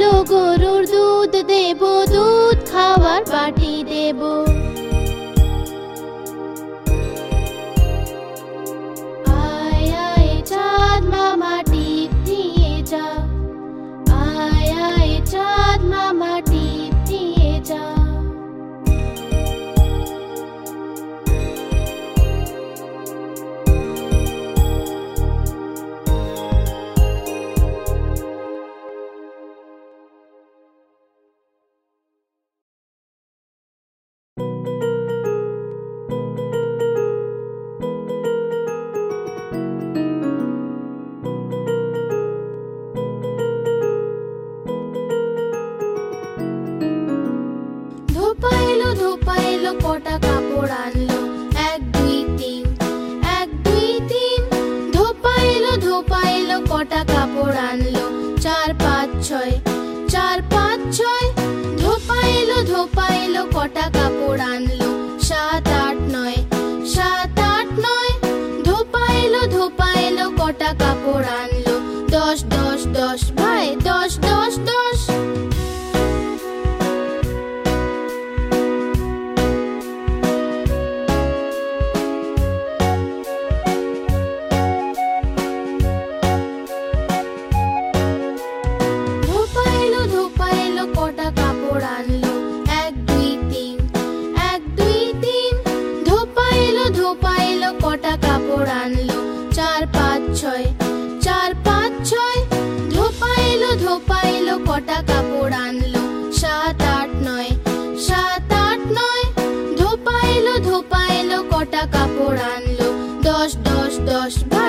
চলো গরুর দুধ দেব দুধ খাওয়ার বাটি দেবো ধোপাইলো কটা কাপড় আনলো। চার, পাঁচ, ছয়, চার, পাঁচ, ছয়, ধোপাইলো ধোপাইলো, কটা কাপড় আনলো। সাত, আট, নয়, সাত, আট, নয়, ধোপাইলো ধোপাইলো, কটা কাপড় আনলো। pushed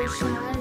Krishna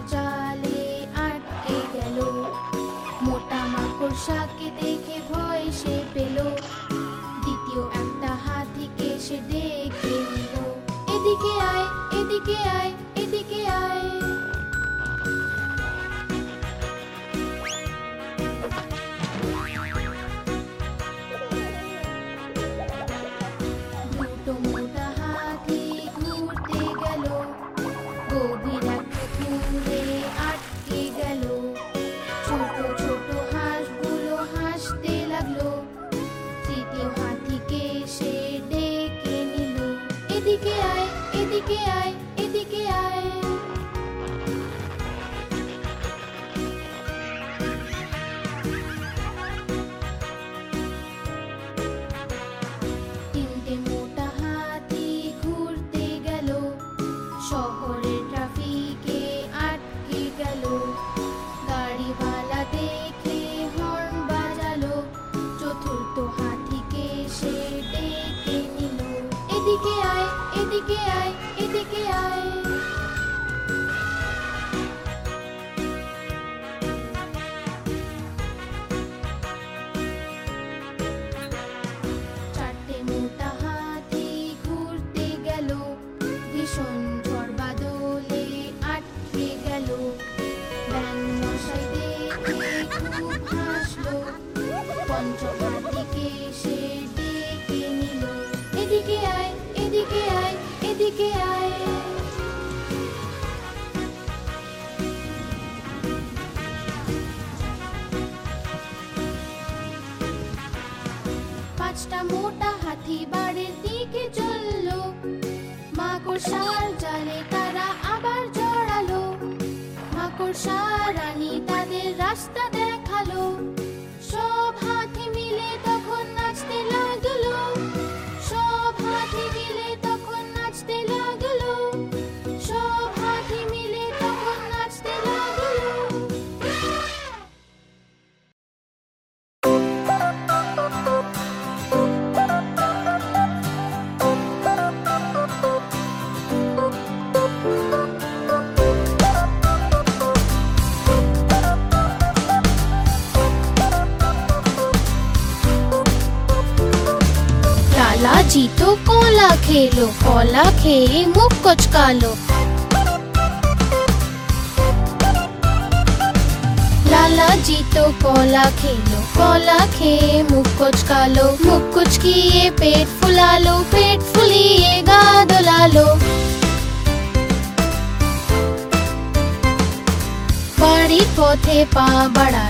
পাঁচটা মোটা হাতি বাড়ির দিকে চলল। মাকড়সার জালে তারা আবার জড়ালো। মাকড়সা রানী তাদের রাস্তা দেখাল। সব হাতি মিলে তখন নাচতে লাগল। সব হাতি মিলে जीतो कोला खेलो कोला खेए मुख कुछ कालो लाला जीतो कोला खेलो कोला खे मुख कुछ कालो मुख कुछ किए पेट फुला लो पेट फुलिए गा दुला लो बड़ी पोथे पा बढ़ा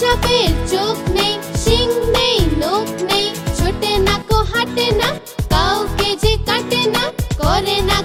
সাপের চোখ নেই, শিং নেই নখ নেই। ছোটে না কো, হাঁটে না, কাউকে যে কাটে না, করে না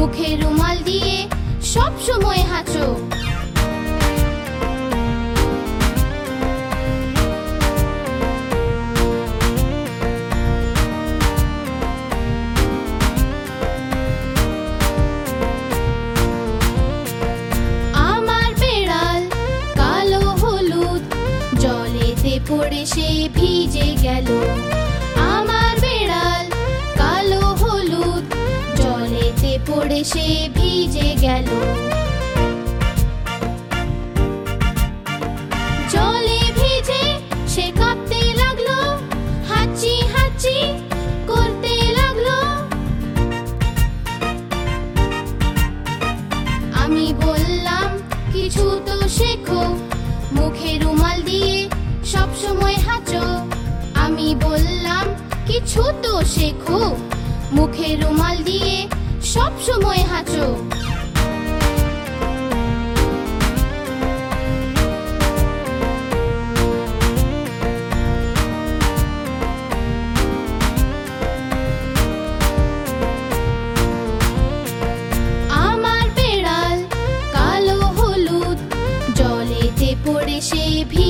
মুখে রুমাল দিয়ে সব সময় হাঁচো পড়ে সে ভিজে গেল। সে ভিজে গেল। জলে ভিজে সে কাঁপতে লাগল, হাঁচি হাঁচি করতে লাগল। আমি বললাম, কিছু তো শেখো মুখে রুমাল দিয়ে সব সময় হাঁচো। আমি বললাম, কিছু তো শেখো মুখে রুমাল দিয়ে সব সময় হাঁচো পড়ে সে ভিজে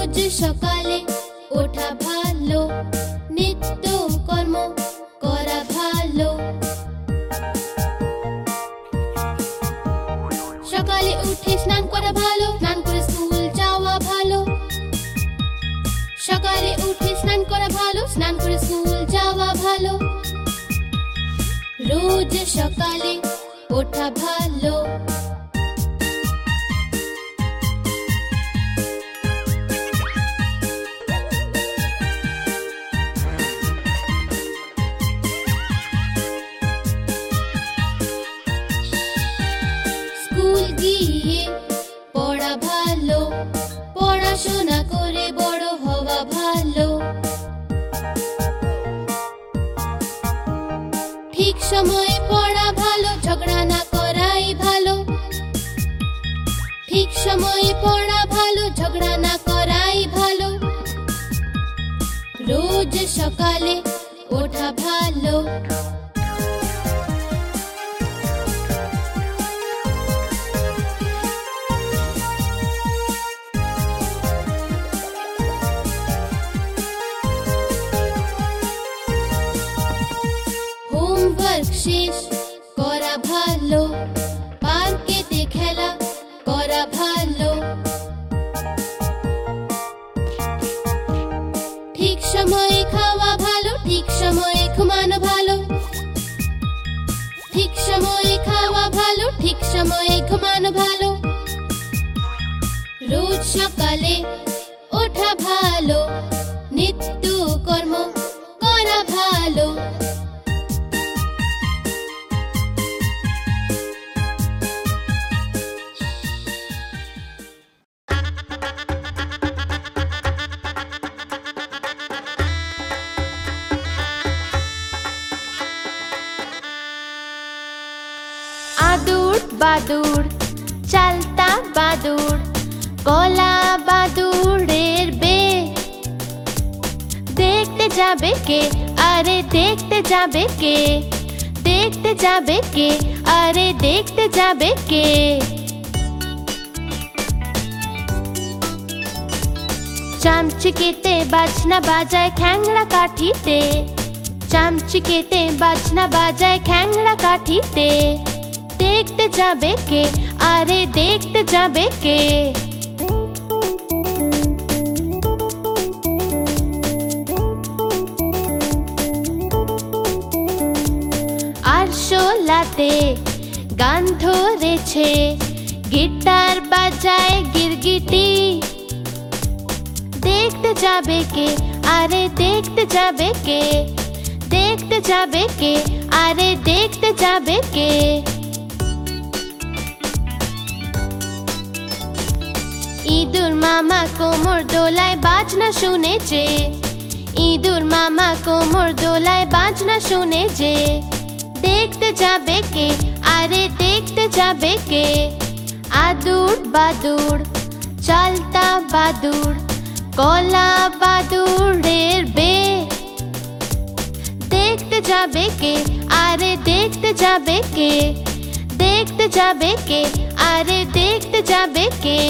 রোজ সকালে ওঠা ভালো, নিত্য কর্ম করা ভালো। সকালে উঠে স্নান করা ভালো, স্নান করে স্কুল যাওয়া ভালো। সকালে উঠে স্নান করা ভালো, স্নান করে স্কুল যাওয়া ভালো। রোজ সকালে ওঠা ভালো। পড়াশোনা করে বড় হওয়া ভালো। ঠিক সময়ে পড়া ভালো, ঝগড়া না করাই ভালো। ঠিক সময়ে পড়া ভালো, ঝগড়া না করাই ভালো। রোজ সকালে ওঠা ভালো। ঘুমানো ভালো। ঠিক সময়ে খাওয়া ভালো, ঠিক সময়ে ঘুমানো ভালো। রোজ সকালে ওঠা ভালো, নিত্য কর্ম করা ভালো। বাদুর চালতা বাদুর কলা বাদুরের বে। দেখতে যাবে কে? আরে দেখতে যাবে কে? দেখতে যাবে কে? আরে দেখতে যাবে কে? চামচিকেতে বাজনা বাজায় খ্যাংড়া কাঠিতে। চামচিকেতে বাজনা বাজায় খ্যাংড়া কাঠিতে। দেখতে যাবে কে? আরে দেখতে যাবে কে? আর শোলাতে গান ধরেছে, গিটার বাজায় গিরগিটি। দেখতে যাবে কে? আরে দেখতে যাবে কে? দেখতে যাবে কে? আরে দেখতে যাবে কে? ইঁদুর মামা কোমর দোলায় বাজনা শুনেছে। ইঁদুর মামা কোমর দোলায় বাজনা শুনেছে। দেখতে যাবে কে? আরে দেখতে যাবে কে? আদুর বাদুর, চালতা বাদুর, কলা বাদুরের বে দেখতে যাবে কে? আরে দেখতে যাবে কে? দেখতে যাবে কে? আরে দেখতে যাবে কে?